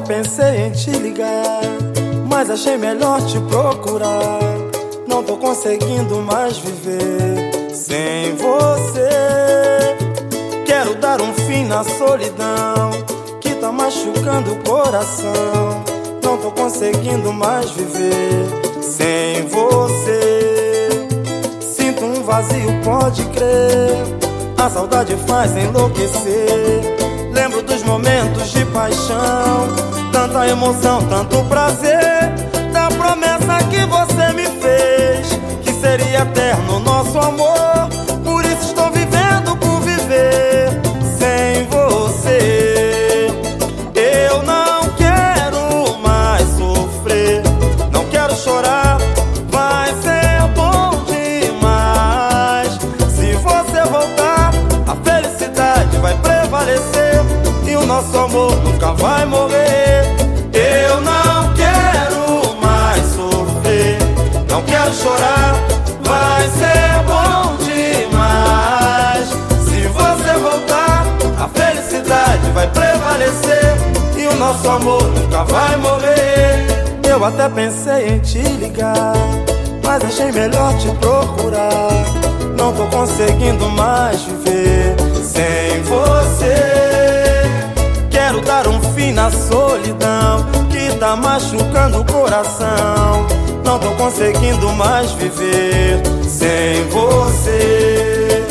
pensei em te ligar, mas achei melhor te procurar. Não tô conseguindo mais viver sem você. Quero dar um fim na solidão que tá machucando o coração. Não tô conseguindo mais viver sem você. Sinto um vazio, pode crer. A saudade faz enlouquecer. Lembro dos momentos de paixão, tanta emoção, tanto prazer. Da promessa que você me fez, que seria eterno nosso amor. Nosso amor nunca vai morrer. Eu não quero mais sofrer, não quero chorar. Vai ser bom demais se você voltar. A felicidade vai prevalecer e o nosso amor nunca vai morrer. Eu até pensei em te ligar, mas achei melhor te procurar. Não tô conseguindo mais viver tá machucando o coração. Não tô conseguindo mais viver sem você.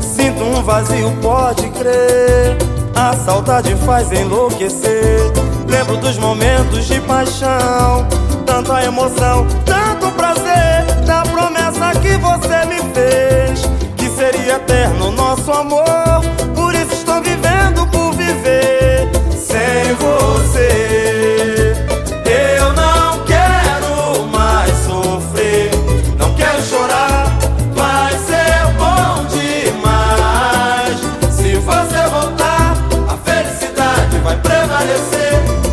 Sinto um vazio, pode crer. A saudade faz enlouquecer. Lembro dos momentos de paixão, tanta emoção, tanto prazer. Da promessa que você me fez, que seria eterno nosso amor.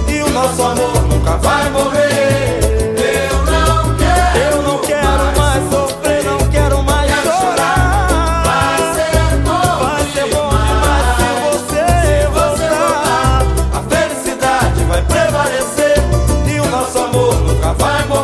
e o nosso amor nunca vai morrer. Eu não quero, eu não quero mais, sofrer, não quero mais chorar. Vai ser bom, vai ser bom demais, demais você, se você voltar. A felicidade vai prevalecer e o nosso amor nunca vai morrer.